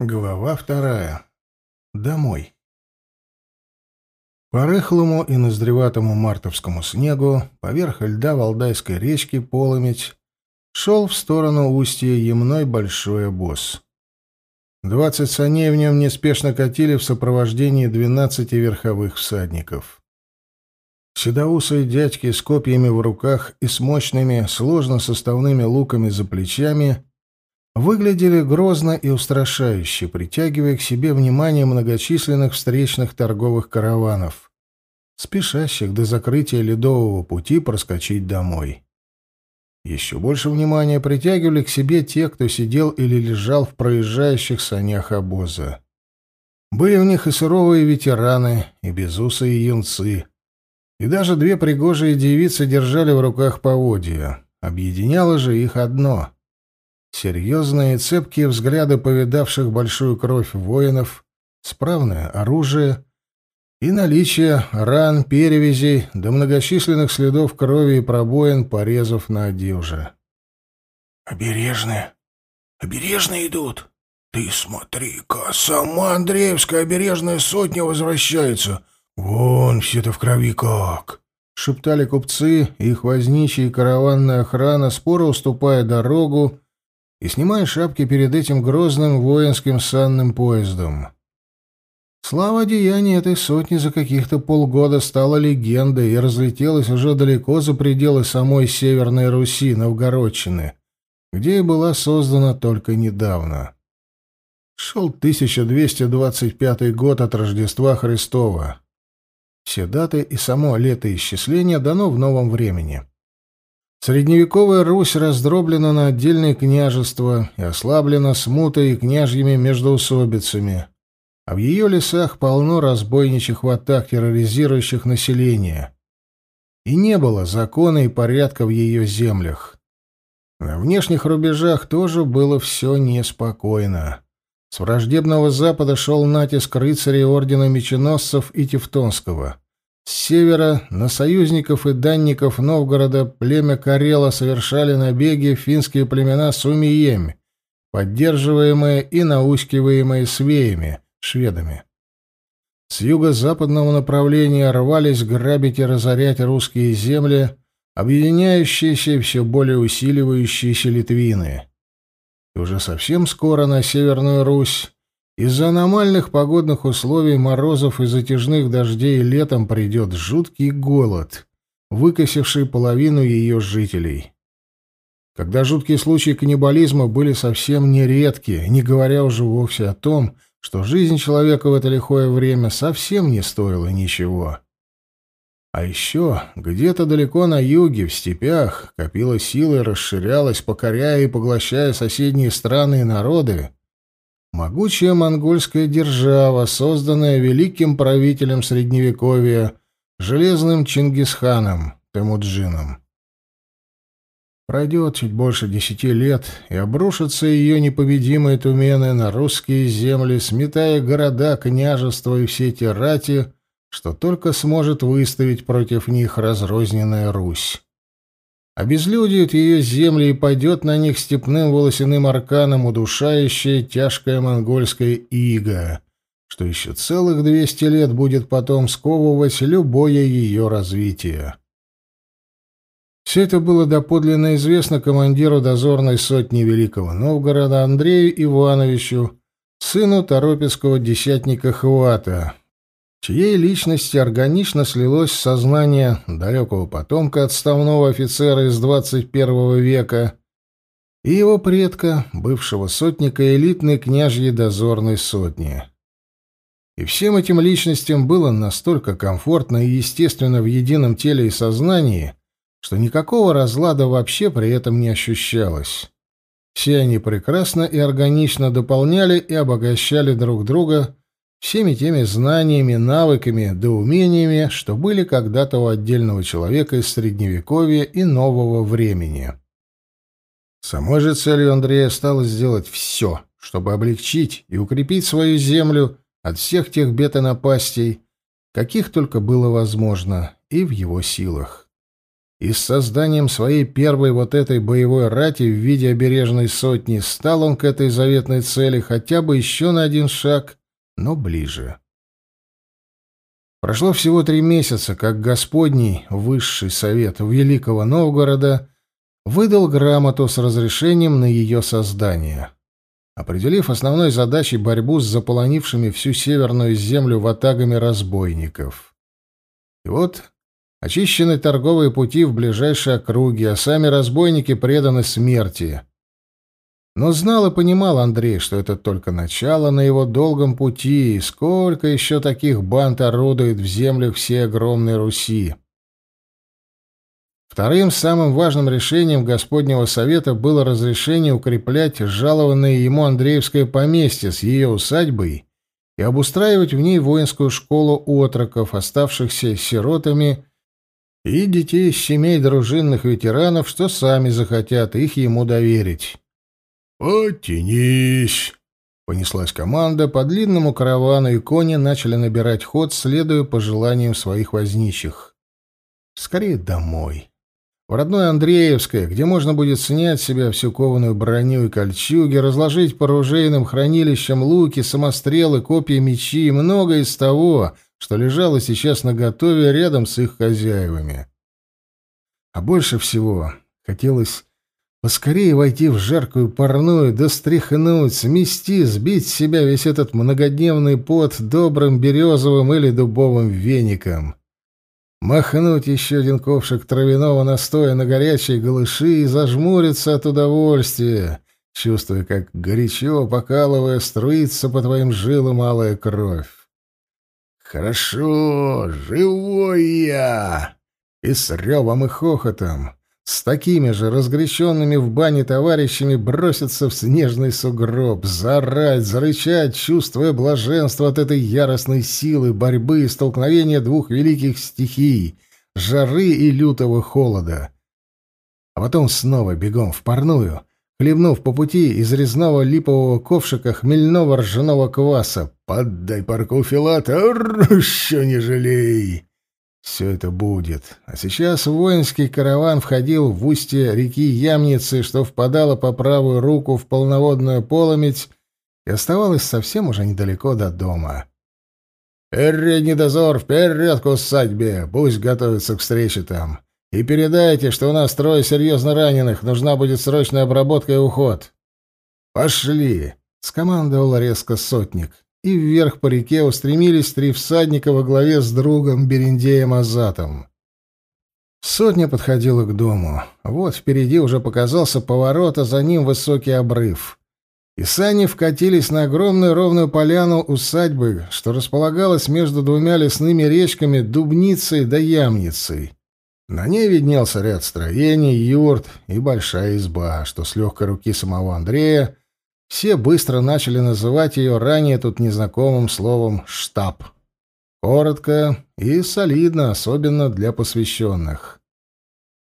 Глава вторая. Домой. По рыхлому и ноздреватому мартовскому снегу поверх льда Валдайской речки Полометь шел в сторону устья Емной большой обоз. Двадцать саней в нем неспешно катили в сопровождении двенадцати верховых всадников. Седоусые дядьки с копьями в руках и с мощными, сложно составными луками за плечами — выглядели грозно и устрашающе, притягивая к себе внимание многочисленных встречных торговых караванов, спешащих до закрытия ледового пути проскочить домой. Еще больше внимания притягивали к себе те, кто сидел или лежал в проезжающих санях обоза. Были в них и суровые ветераны, и безусые юнцы, и даже две пригожие девицы держали в руках поводья. Объединяло же их одно Серьезные цепкие взгляды повидавших большую кровь воинов, справное оружие и наличие ран, перевязей до многочисленных следов крови и пробоин, порезов на одежде. «Обережные! Обережные идут! Ты смотри-ка, сама Андреевская обережная сотня возвращается! Вон все-то в крови как!» Шептали купцы, их возничий караванная охрана, споро уступая дорогу, и снимая шапки перед этим грозным воинским санным поездом. Слава деяния этой сотни за каких-то полгода стала легендой и разлетелась уже далеко за пределы самой Северной Руси, Новгородчины, где и была создана только недавно. Шел 1225 год от Рождества Христова. Все даты и само летоисчисление дано в новом времени. Средневековая Русь раздроблена на отдельные княжества и ослаблена смутой и княжьими междоусобицами, а в ее лесах полно разбойничьих ватаг, терроризирующих население. И не было закона и порядка в ее землях. На внешних рубежах тоже было все неспокойно. С враждебного запада шел натиск рыцарей ордена меченосцев и Тевтонского — с севера на союзников и данников Новгорода племя Карела совершали набеги финские племена Сумиемь, поддерживаемые и наускиваемые свеями, шведами. С юго-западного направления рвались грабить и разорять русские земли, объединяющиеся и все более усиливающиеся литвины. И уже совсем скоро на Северную Русь из-за аномальных погодных условий, морозов и затяжных дождей летом придет жуткий голод, выкосивший половину ее жителей. Когда жуткие случаи каннибализма были совсем нередки, не говоря уже вовсе о том, что жизнь человека в это лихое время совсем не стоила ничего. А еще где-то далеко на юге, в степях, копила силы расширялась, покоряя и поглощая соседние страны и народы, Могучая монгольская держава, созданная великим правителем Средневековья, железным Чингисханом Темуджином. Пройдет чуть больше десяти лет, и обрушатся ее непобедимые тумены на русские земли, сметая города, княжества и все те рати, что только сможет выставить против них разрозненная Русь обезлюдит ее земли и пойдет на них степным волосяным арканом удушающая тяжкая монгольская ига, что еще целых двести лет будет потом сковывать любое ее развитие. Все это было доподлинно известно командиру дозорной сотни Великого Новгорода Андрею Ивановичу, сыну торопецкого десятника Хвата, чьей личности органично слилось сознание далекого потомка отставного офицера из 21 века и его предка, бывшего сотника элитной княжьей дозорной сотни. И всем этим личностям было настолько комфортно и естественно в едином теле и сознании, что никакого разлада вообще при этом не ощущалось. Все они прекрасно и органично дополняли и обогащали друг друга, всеми теми знаниями, навыками да умениями, что были когда-то у отдельного человека из Средневековья и нового времени. Самой же целью Андрея стало сделать все, чтобы облегчить и укрепить свою землю от всех тех бед и напастей, каких только было возможно и в его силах. и с созданием своей первой вот этой боевой рати в виде обережной сотни стал он к этой заветной цели хотя бы еще на один шаг, но ближе. Прошло всего три месяца, как Господний Высший Совет Великого Новгорода выдал грамоту с разрешением на ее создание, определив основной задачей борьбу с заполонившими всю северную землю ватагами разбойников. И вот очищены торговые пути в ближайшие округи, а сами разбойники преданы смерти. Но знал и понимал Андрей, что это только начало на его долгом пути, и сколько еще таких банд орудует в землях всей огромной Руси. Вторым самым важным решением Господнего Совета было разрешение укреплять жалованное ему Андреевское поместье с ее усадьбой и обустраивать в ней воинскую школу отроков, оставшихся сиротами и детей семей дружинных ветеранов, что сами захотят их ему доверить. «Потянись!» — понеслась команда, по длинному каравану и кони начали набирать ход, следуя по желаниям своих возничих. «Скорее домой!» В родное Андреевское, где можно будет снять с себя всю кованую броню и кольчуги, разложить по оружейным хранилищам луки, самострелы, копья, мечи и многое из того, что лежало сейчас наготове рядом с их хозяевами. А больше всего хотелось поскорее войти в жаркую парную, достряхнуть, смести, сбить с себя весь этот многодневный пот добрым березовым или дубовым веником. Махнуть еще один ковшик травяного настоя на горячие голыши и зажмуриться от удовольствия, чувствуя, как горячо, покалывая, струится по твоим жилам малая кровь. «Хорошо, живой я!» И с ревом и хохотом, с такими же разгоряченными в бане товарищами броситься в снежный сугроб, заорать, зарычать, чувствуя блаженство от этой яростной силы борьбы и столкновения двух великих стихий — жары и лютого холода. А потом снова бегом в парную — хлебнув по пути из резного липового ковшика хмельного ржаного кваса. «Поддай парку филата, еще не жалей!» Все это будет. А сейчас воинский караван входил в устье реки Ямницы, что впадала по правую руку в полноводную полометь и оставалось совсем уже недалеко до дома. «Передний дозор, вперед к усадьбе! Пусть готовится к встрече там!» И передайте, что у нас трое серьезно раненых, нужна будет срочная обработка и уход. Пошли, скомандовал резко сотник. И вверх по реке устремились три всадника во главе с другом Берендеем Азатом. Сотня подходила к дому. Вот впереди уже показался поворот, а за ним высокий обрыв. И сани вкатились на огромную ровную поляну усадьбы, что располагалась между двумя лесными речками Дубницей да Ямницей. На ней виднелся ряд строений, юрт и большая изба, что с легкой руки самого Андрея все быстро начали называть ее ранее тут незнакомым словом «штаб». Коротко и солидно, особенно для посвященных.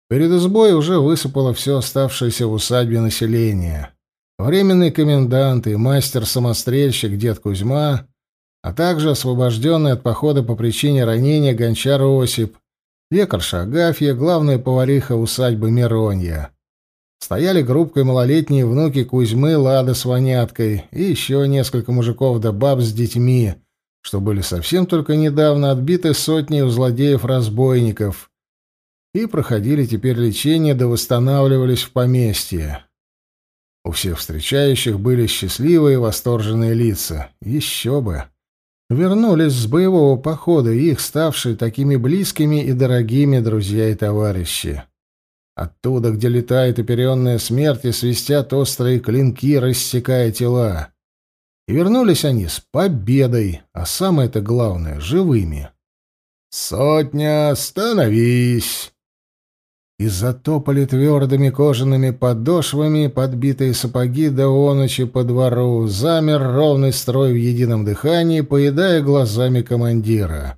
Перед избой уже высыпало все оставшееся в усадьбе население. Временный комендант и мастер-самострельщик дед Кузьма, а также освобожденный от похода по причине ранения гончар Осип, лекарша Агафья, главная повариха усадьбы Миронья. Стояли группкой малолетние внуки Кузьмы, Лада с Воняткой и еще несколько мужиков да баб с детьми, что были совсем только недавно отбиты сотней у злодеев-разбойников и проходили теперь лечение да восстанавливались в поместье. У всех встречающих были счастливые восторженные лица. Еще бы! вернулись с боевого похода их ставшие такими близкими и дорогими друзья и товарищи. Оттуда, где летает оперенная смерть и свистят острые клинки, рассекая тела. И вернулись они с победой, а самое-то главное — живыми. «Сотня, становись!» и затопали твердыми кожаными подошвами подбитые сапоги до оночи по двору, замер ровный строй в едином дыхании, поедая глазами командира.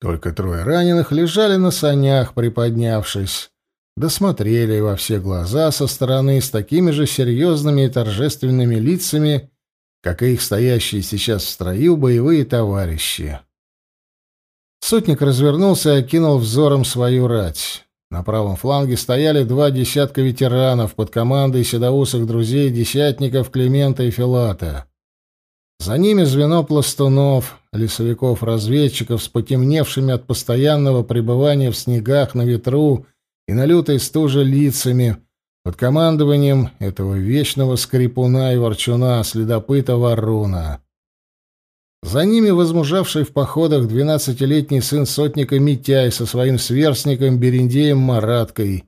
Только трое раненых лежали на санях, приподнявшись, досмотрели во все глаза со стороны с такими же серьезными и торжественными лицами, как и их стоящие сейчас в строю боевые товарищи. Сотник развернулся и окинул взором свою рать. На правом фланге стояли два десятка ветеранов под командой седоусых друзей десятников Климента и Филата. За ними звено пластунов, лесовиков-разведчиков с потемневшими от постоянного пребывания в снегах на ветру и на лютой стуже лицами, под командованием этого вечного скрипуна и ворчуна, следопыта Варуна. За ними возмужавший в походах двенадцатилетний сын сотника Митяй со своим сверстником Берендеем Мараткой,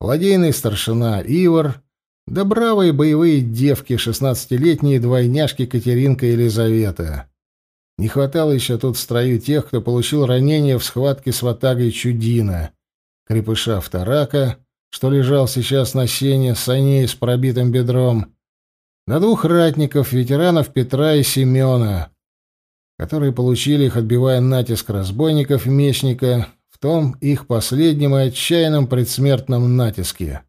ладейный старшина Ивар, да бравые боевые девки, шестнадцатилетние двойняшки Катеринка и Елизавета. Не хватало еще тут в строю тех, кто получил ранение в схватке с ватагой Чудина, крепыша Вторака, что лежал сейчас на сене, саней с пробитым бедром, на двух ратников, ветеранов Петра и Семена, которые получили их, отбивая натиск разбойников Мечника в том их последнем и отчаянном предсмертном натиске.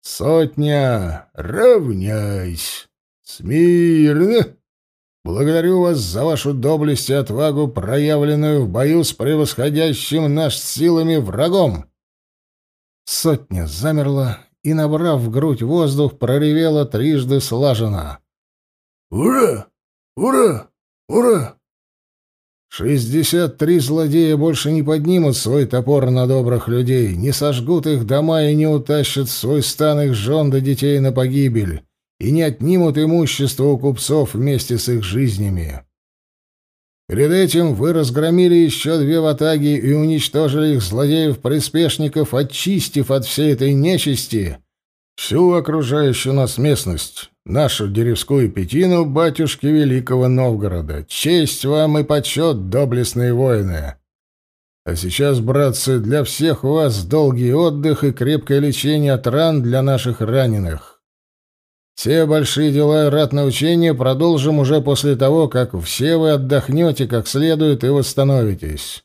«Сотня! Равняйсь! Смирно! Благодарю вас за вашу доблесть и отвагу, проявленную в бою с превосходящим наш силами врагом!» Сотня замерла и, набрав в грудь воздух, проревела трижды слаженно. «Ура! Ура! Ура!» Шестьдесят три злодея больше не поднимут свой топор на добрых людей, не сожгут их дома и не утащат в свой стан их жен да детей на погибель, и не отнимут имущество у купцов вместе с их жизнями. Перед этим вы разгромили еще две ватаги и уничтожили их злодеев-приспешников, очистив от всей этой нечисти всю окружающую нас местность, нашу деревскую пятину батюшки Великого Новгорода. Честь вам и почет, доблестные воины! А сейчас, братцы, для всех вас долгий отдых и крепкое лечение от ран для наших раненых. Все большие дела и ратное учение продолжим уже после того, как все вы отдохнете как следует и восстановитесь.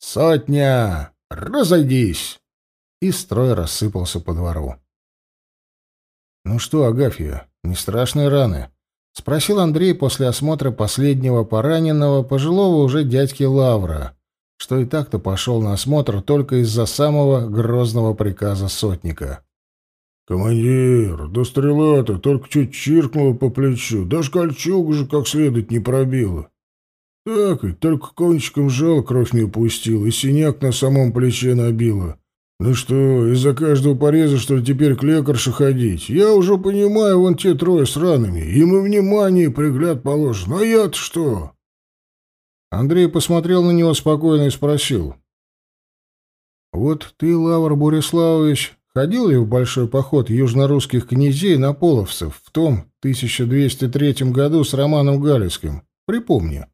Сотня! Разойдись!» И строй рассыпался по двору. «Ну что, Агафья, не страшные раны?» — спросил Андрей после осмотра последнего пораненного, пожилого уже дядьки Лавра, что и так-то пошел на осмотр только из-за самого грозного приказа сотника. «Командир, да стрела-то только чуть чиркнула по плечу, даже кольчугу же как следует не пробила. Так и только кончиком жал кровь не упустил, и синяк на самом плече набила. «Ну что, из-за каждого пореза, что ли, теперь к лекарше ходить? Я уже понимаю, вон те трое с ранами. Им и внимание, и пригляд положен. А я-то что?» Андрей посмотрел на него спокойно и спросил. «Вот ты, Лавр Бориславович, ходил ли в большой поход южнорусских князей на половцев в том 1203 году с Романом Галицким? Припомни».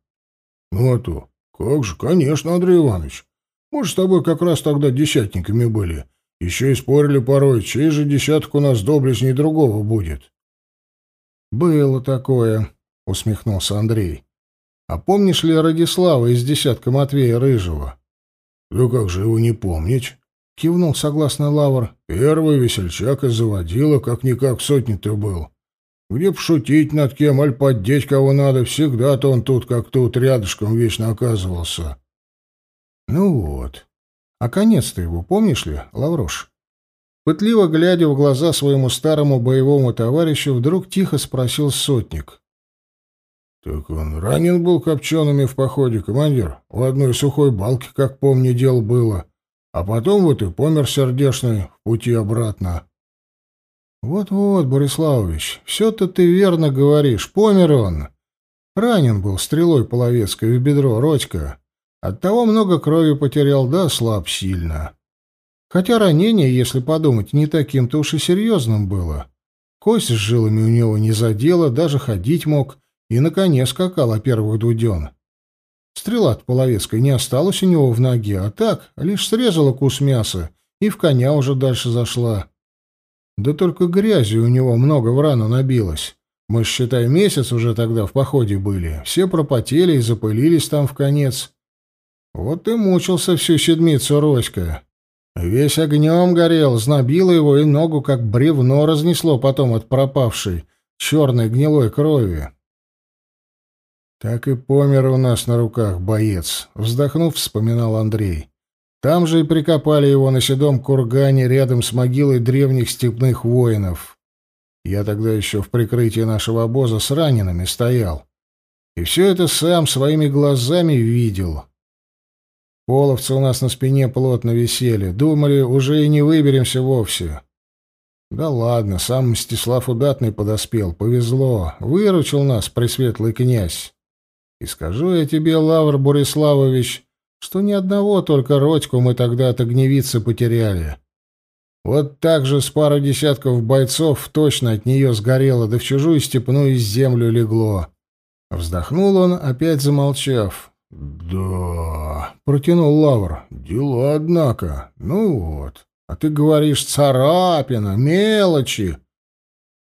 «Ну а то, как же, конечно, Андрей Иванович. Мы же с тобой как раз тогда десятниками были. Еще и спорили порой, чей же десяток у нас доблестней другого будет. «Было такое», — усмехнулся Андрей. «А помнишь ли Радислава из десятка Матвея Рыжего?» «Да как же его не помнить?» — кивнул согласно Лавр. «Первый весельчак и заводила, как-никак сотни-то был. Где пошутить над кем, аль поддеть кого надо, всегда-то он тут как тут рядышком вечно оказывался». Ну вот. А конец-то его помнишь ли, Лаврош? Пытливо глядя в глаза своему старому боевому товарищу, вдруг тихо спросил сотник. «Так он ранен был копчеными в походе, командир. У одной сухой балки, как помню, дел было. А потом вот и помер сердешный в пути обратно». «Вот-вот, Бориславович, все-то ты верно говоришь. Помер он. Ранен был стрелой половецкой в бедро, Родька. Оттого много крови потерял, да слаб сильно. Хотя ранение, если подумать, не таким-то уж и серьезным было. Кость с жилами у него не задела, даже ходить мог, и на коне скакал о первых дуден. Стрела от половецкой не осталась у него в ноге, а так, лишь срезала кус мяса, и в коня уже дальше зашла. Да только грязи у него много в рану набилось. Мы, считай, месяц уже тогда в походе были. Все пропотели и запылились там в конец. Вот и мучился всю седмицу Роська. Весь огнем горел, знобило его и ногу, как бревно разнесло потом от пропавшей черной гнилой крови. Так и помер у нас на руках боец, вздохнув, вспоминал Андрей. Там же и прикопали его на седом кургане рядом с могилой древних степных воинов. Я тогда еще в прикрытии нашего обоза с ранеными стоял. И все это сам своими глазами видел. Половцы у нас на спине плотно висели. Думали, уже и не выберемся вовсе. Да ладно, сам Мстислав Удатный подоспел. Повезло. Выручил нас, пресветлый князь. И скажу я тебе, Лавр Бориславович, что ни одного только Родьку мы тогда от огневицы потеряли. Вот так же с пару десятков бойцов точно от нее сгорело, да в чужую степную землю легло. Вздохнул он, опять замолчав. «Да...» — протянул Лавр. «Дела, однако. Ну вот. А ты говоришь, царапина, мелочи.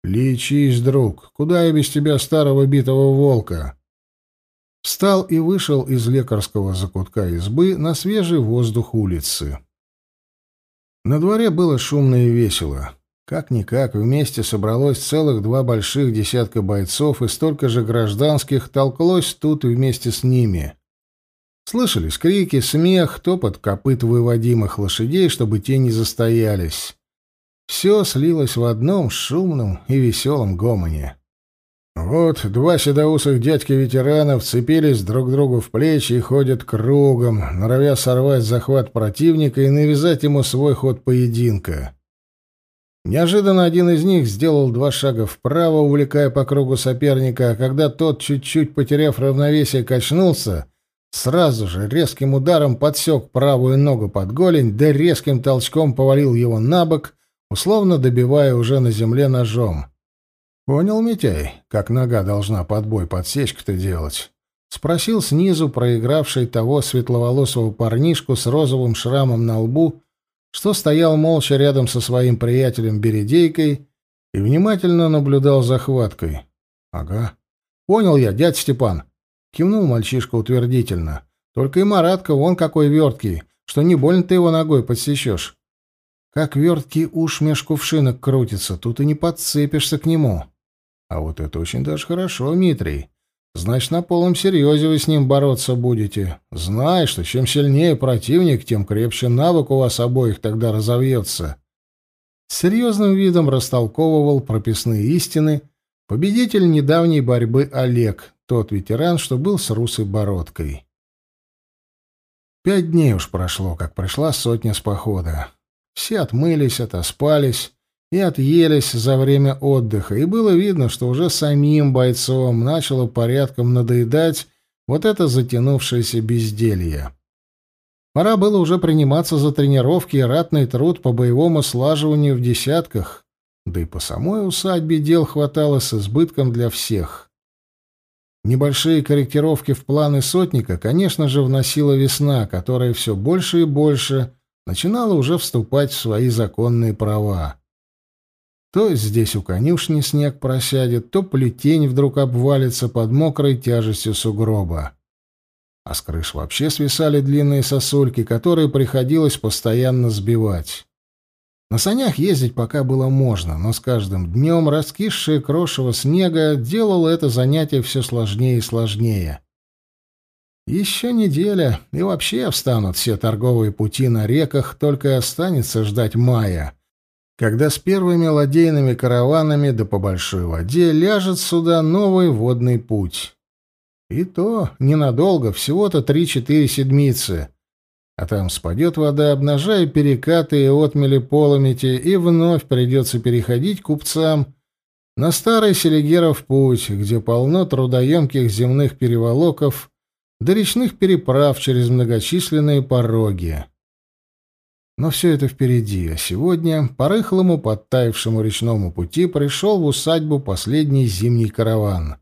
Лечись, друг. Куда я без тебя, старого битого волка?» Встал и вышел из лекарского закутка избы на свежий воздух улицы. На дворе было шумно и весело. Как-никак, вместе собралось целых два больших десятка бойцов, и столько же гражданских толклось тут вместе с ними. Слышались крики, смех, топот копыт выводимых лошадей, чтобы те не застоялись. Все слилось в одном шумном и веселом гомоне. Вот два седоусых дядьки-ветерана вцепились друг другу в плечи и ходят кругом, норовя сорвать захват противника и навязать ему свой ход поединка. Неожиданно один из них сделал два шага вправо, увлекая по кругу соперника, а когда тот, чуть-чуть потеряв равновесие, качнулся, сразу же резким ударом подсек правую ногу под голень, да резким толчком повалил его на бок, условно добивая уже на земле ножом. «Понял, Митяй, как нога должна под бой подсечку-то делать?» — спросил снизу проигравший того светловолосого парнишку с розовым шрамом на лбу, что стоял молча рядом со своим приятелем Бередейкой и внимательно наблюдал за хваткой. «Ага. Понял я, дядь Степан», — кивнул мальчишка утвердительно. «Только и Маратка вон какой верткий, что не больно ты его ногой подсечешь. Как верткий уж меж кувшинок крутится, тут и не подцепишься к нему. А вот это очень даже хорошо, Митрий. Значит, на полном серьезе вы с ним бороться будете. Знай, что чем сильнее противник, тем крепче навык у вас обоих тогда разовьется. Серьезным видом растолковывал прописные истины победитель недавней борьбы Олег, тот ветеран, что был с русой бородкой. Пять дней уж прошло, как пришла сотня с похода. Все отмылись, отоспались, и отъелись за время отдыха, и было видно, что уже самим бойцом начало порядком надоедать вот это затянувшееся безделье. Пора было уже приниматься за тренировки и ратный труд по боевому слаживанию в десятках, да и по самой усадьбе дел хватало с избытком для всех. Небольшие корректировки в планы сотника, конечно же, вносила весна, которая все больше и больше начинала уже вступать в свои законные права. То здесь у конюшни снег просядет, то плетень вдруг обвалится под мокрой тяжестью сугроба. А с крыш вообще свисали длинные сосульки, которые приходилось постоянно сбивать. На санях ездить пока было можно, но с каждым днем раскисшее крошево снега делало это занятие все сложнее и сложнее. Еще неделя, и вообще встанут все торговые пути на реках, только и останется ждать мая — когда с первыми ладейными караванами да по большой воде ляжет сюда новый водный путь. И то ненадолго, всего-то три-четыре седмицы. А там спадет вода, обнажая перекаты и отмели поломити, и вновь придется переходить купцам на старый Селигеров путь, где полно трудоемких земных переволоков до речных переправ через многочисленные пороги. Но все это впереди, а сегодня по рыхлому, подтаявшему речному пути пришел в усадьбу последний зимний караван.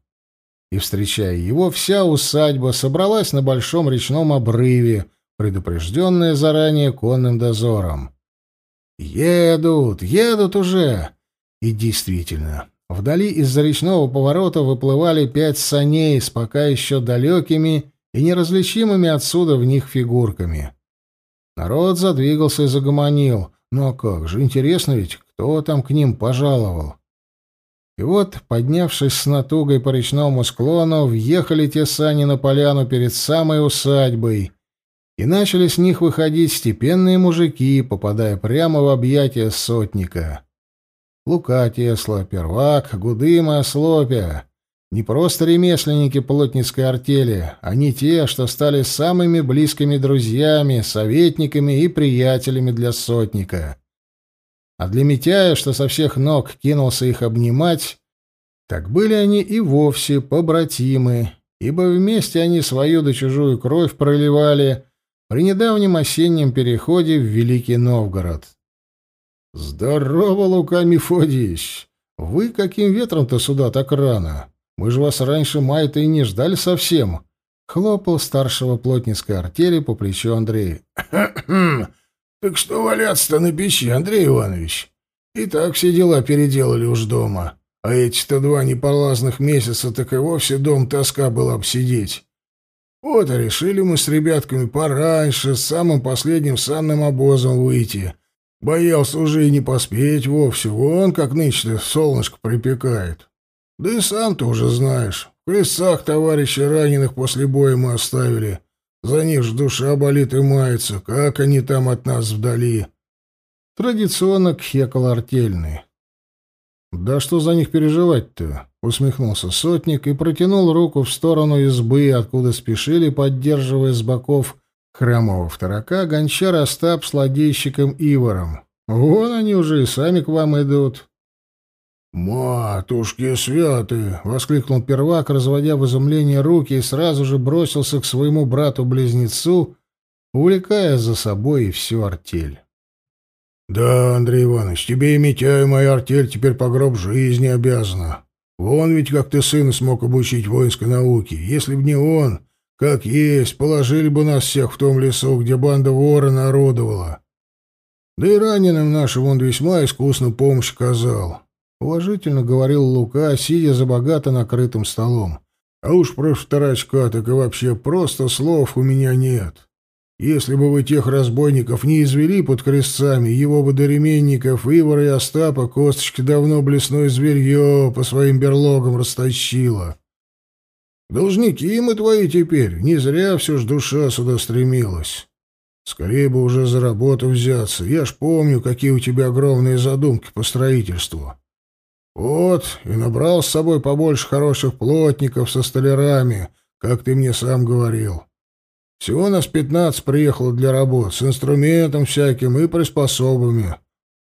И, встречая его, вся усадьба собралась на большом речном обрыве, предупрежденная заранее конным дозором. «Едут, едут уже!» И действительно, вдали из-за речного поворота выплывали пять саней с пока еще далекими и неразличимыми отсюда в них фигурками. Народ задвигался и загомонил. Ну а как же, интересно ведь, кто там к ним пожаловал? И вот, поднявшись с натугой по речному склону, въехали те сани на поляну перед самой усадьбой. и начали с них выходить степенные мужики, попадая прямо в объятия сотника. Лука Тесла, Первак, Гудыма, Ослопя. Не просто ремесленники плотницкой артели, они те, что стали самыми близкими друзьями, советниками и приятелями для сотника. А для Митяя, что со всех ног кинулся их обнимать, так были они и вовсе побратимы, ибо вместе они свою да чужую кровь проливали при недавнем осеннем переходе в Великий Новгород. «Здорово, Лука Мефодиевич! Вы каким ветром-то сюда так рано? Мы же вас раньше мая-то и не ждали совсем!» — хлопал старшего плотницкой артели по плечу Андрей. «Так что валяться-то на печи, Андрей Иванович? И так все дела переделали уж дома. А эти-то два неполазных месяца так и вовсе дом тоска была обсидеть. Вот и решили мы с ребятками пораньше, с самым последним санным обозом выйти. Боялся уже и не поспеть вовсе, вон как нынче солнышко припекает. Да и сам ты уже знаешь, в крестах товарищей раненых после боя мы оставили». За них ж душа болит и мается. Как они там от нас вдали? Традиционно кхекал артельный. «Да что за них переживать-то?» — усмехнулся сотник и протянул руку в сторону избы, откуда спешили, поддерживая с боков хромого второка, гончар Остап с ладейщиком Ивором. «Вон они уже и сами к вам идут». «Матушки святы!» — воскликнул первак, разводя в изумлении руки, и сразу же бросился к своему брату-близнецу, увлекая за собой и всю артель. «Да, Андрей Иванович, тебе и Митя, и моя артель теперь по гроб жизни обязана. Вон ведь как ты сына смог обучить воинской науке. Если б не он, как есть, положили бы нас всех в том лесу, где банда вора народовала. Да и раненым нашим он весьма искусно помощь оказал уважительно говорил Лука, сидя за богато накрытым столом. А уж про вторачка так и вообще просто слов у меня нет. Если бы вы тех разбойников не извели под крестцами, его бы до ременников Ивара и Остапа косточки давно блесное зверье по своим берлогам растащило. Должники мы твои теперь, не зря все ж душа сюда стремилась. Скорее бы уже за работу взяться, я ж помню, какие у тебя огромные задумки по строительству. Вот, и набрал с собой побольше хороших плотников со столярами, как ты мне сам говорил. Всего нас пятнадцать приехало для работ, с инструментом всяким и приспособами.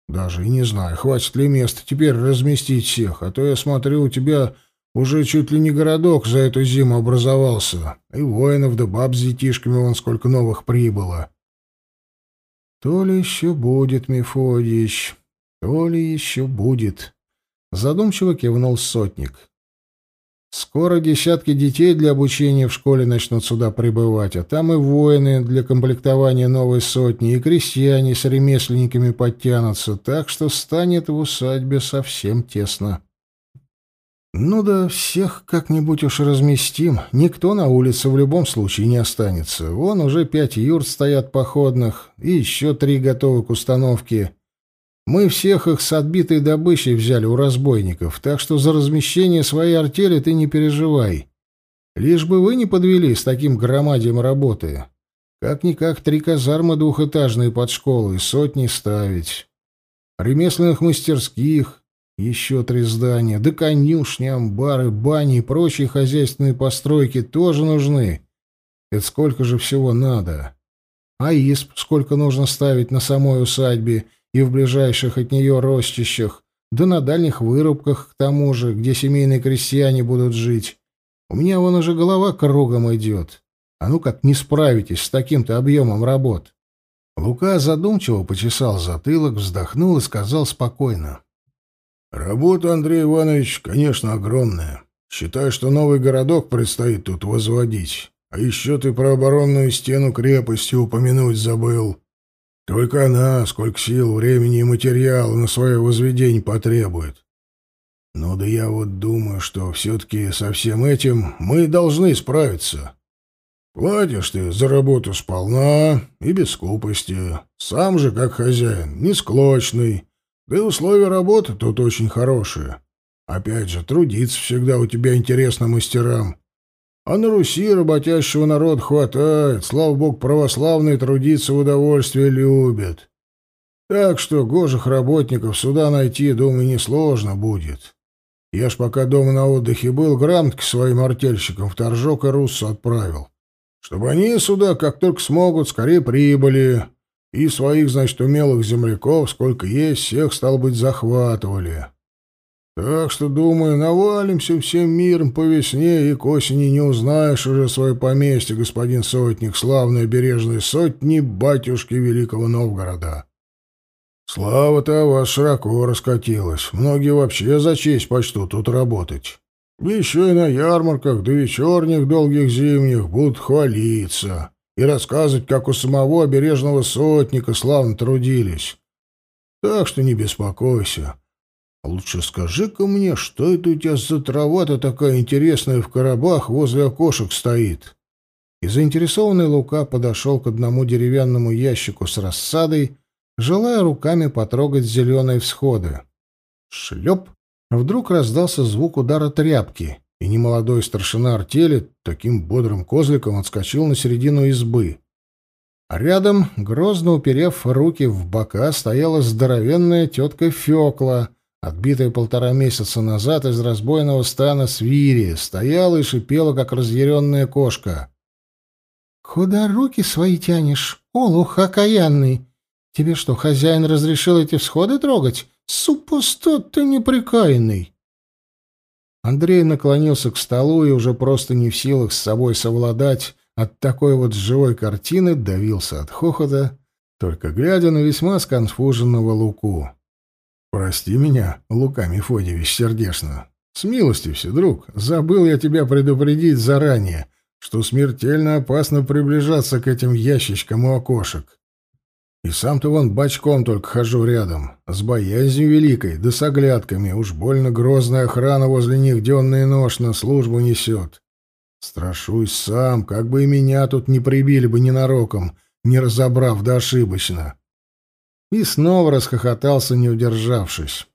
Даже и не знаю, хватит ли места теперь разместить всех, а то я смотрю, у тебя уже чуть ли не городок за эту зиму образовался, и воинов да баб с детишками вон сколько новых прибыло. То ли еще будет, Мефодич, то ли еще будет. Задумчиво кивнул сотник. Скоро десятки детей для обучения в школе начнут сюда прибывать, а там и воины для комплектования новой сотни, и крестьяне с ремесленниками подтянутся, так что станет в усадьбе совсем тесно. Ну да, всех как-нибудь уж разместим. Никто на улице в любом случае не останется. Вон уже пять юрт стоят походных, и еще три готовы к установке. Мы всех их с отбитой добычей взяли у разбойников, так что за размещение своей артели ты не переживай. Лишь бы вы не подвели с таким громадием работы. Как-никак три казармы двухэтажные под школой, сотни ставить. Ремесленных мастерских, еще три здания, да конюшни, амбары, бани и прочие хозяйственные постройки тоже нужны. Это сколько же всего надо? А исп сколько нужно ставить на самой усадьбе — и в ближайших от нее ростищах, да на дальних вырубках к тому же, где семейные крестьяне будут жить. У меня вон уже голова кругом идет. А ну как не справитесь с таким-то объемом работ?» Лука задумчиво почесал затылок, вздохнул и сказал спокойно. «Работа, Андрей Иванович, конечно, огромная. Считай, что новый городок предстоит тут возводить. А еще ты про оборонную стену крепости упомянуть забыл. Только она сколько сил, времени и материала на свое возведение потребует. Ну да я вот думаю, что все-таки со всем этим мы должны справиться. Платишь ты за работу сполна и без скупости. Сам же, как хозяин, не склочный. Да и условия работы тут очень хорошие. Опять же, трудиться всегда у тебя интересно мастерам. А на Руси работящего народ хватает. Слава богу, православные трудиться в удовольствие любят. Так что гожих работников сюда найти, думаю, несложно будет. Я ж пока дома на отдыхе был, грамотки своим артельщикам в Торжок и Руссу отправил. Чтобы они сюда, как только смогут, скорее прибыли. И своих, значит, умелых земляков, сколько есть, всех, стал быть, захватывали. Так что, думаю, навалимся всем миром по весне, и к осени не узнаешь уже свое поместье, господин сотник, славной бережной сотни батюшки Великого Новгорода. Слава-то о вас широко раскатилась. Многие вообще за честь почтут тут работать. Еще и на ярмарках до вечерних долгих зимних будут хвалиться и рассказывать, как у самого обережного сотника славно трудились. Так что не беспокойся. А лучше скажи-ка мне, что это у тебя за трава-то такая интересная в коробах возле окошек стоит?» И заинтересованный Лука подошел к одному деревянному ящику с рассадой, желая руками потрогать зеленые всходы. Шлеп! Вдруг раздался звук удара тряпки, и немолодой старшина артели таким бодрым козликом отскочил на середину избы. А рядом, грозно уперев руки в бока, стояла здоровенная тетка Фекла — отбитая полтора месяца назад из разбойного стана свири, стояла и шипела, как разъяренная кошка. «Куда руки свои тянешь, олух окаянный? Тебе что, хозяин разрешил эти всходы трогать? Супостат ты неприкаянный!» Андрей наклонился к столу и уже просто не в силах с собой совладать от такой вот живой картины давился от хохота, только глядя на весьма сконфуженного Луку. «Прости меня, Лука Мефодьевич, сердечно. С милостью все, друг. Забыл я тебя предупредить заранее, что смертельно опасно приближаться к этим ящичкам у окошек. И сам-то вон бочком только хожу рядом, с боязнью великой, да с оглядками. Уж больно грозная охрана возле них денно ночь на службу несет. Страшусь сам, как бы и меня тут не прибили бы ненароком, не разобрав да ошибочно и снова расхохотался, не удержавшись.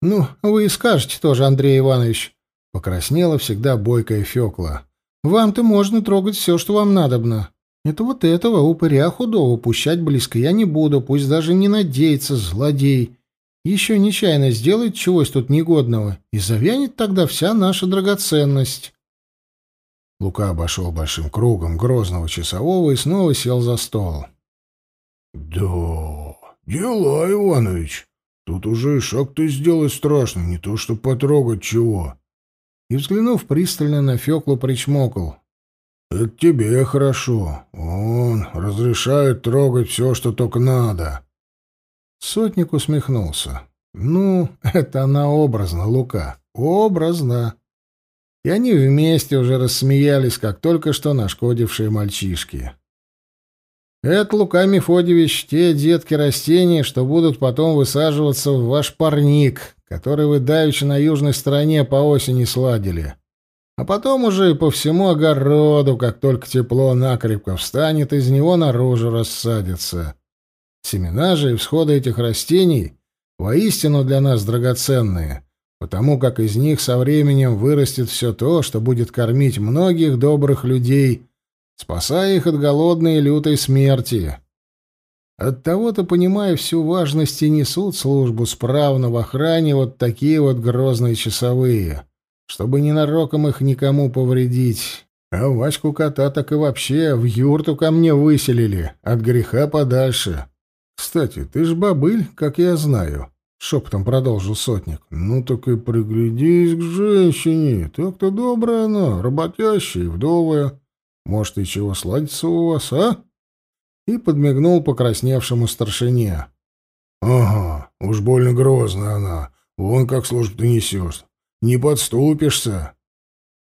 «Ну, вы и скажете тоже, Андрей Иванович», — покраснела всегда бойкая Фёкла. «Вам-то можно трогать все, что вам надобно. Это вот этого упыря худого пущать близко я не буду, пусть даже не надеется, злодей. Еще нечаянно сделает чегось тут негодного, и завянет тогда вся наша драгоценность». Лука обошел большим кругом грозного часового и снова сел за стол. «Да, дела, Иванович. Тут уже шаг-то сделать страшно, не то что потрогать чего». И, взглянув пристально на Феклу, причмокал. «Это тебе хорошо. Он разрешает трогать все, что только надо». Сотник усмехнулся. «Ну, это она образно, Лука, образно». И они вместе уже рассмеялись, как только что нашкодившие мальчишки. Это, Лука Мефодьевич, те детки растения, что будут потом высаживаться в ваш парник, который вы давеча на южной стороне по осени сладили. А потом уже и по всему огороду, как только тепло накрепко встанет, из него наружу рассадится. Семена же и всходы этих растений воистину для нас драгоценные, потому как из них со временем вырастет все то, что будет кормить многих добрых людей спасая их от голодной и лютой смерти. Оттого-то, понимая всю важность, и несут службу справно в охране вот такие вот грозные часовые, чтобы ненароком их никому повредить. А Ваську кота так и вообще в юрту ко мне выселили, от греха подальше. Кстати, ты ж бабыль, как я знаю, — шепотом продолжил сотник. — Ну так и приглядись к женщине, так-то добрая она, работящая и вдовая. Может, и чего сладится у вас, а?» И подмигнул покрасневшему старшине. «Ага, уж больно грозная она. Вон как службу ты несешь. Не подступишься».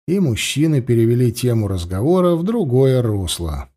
И мужчины перевели тему разговора в другое русло.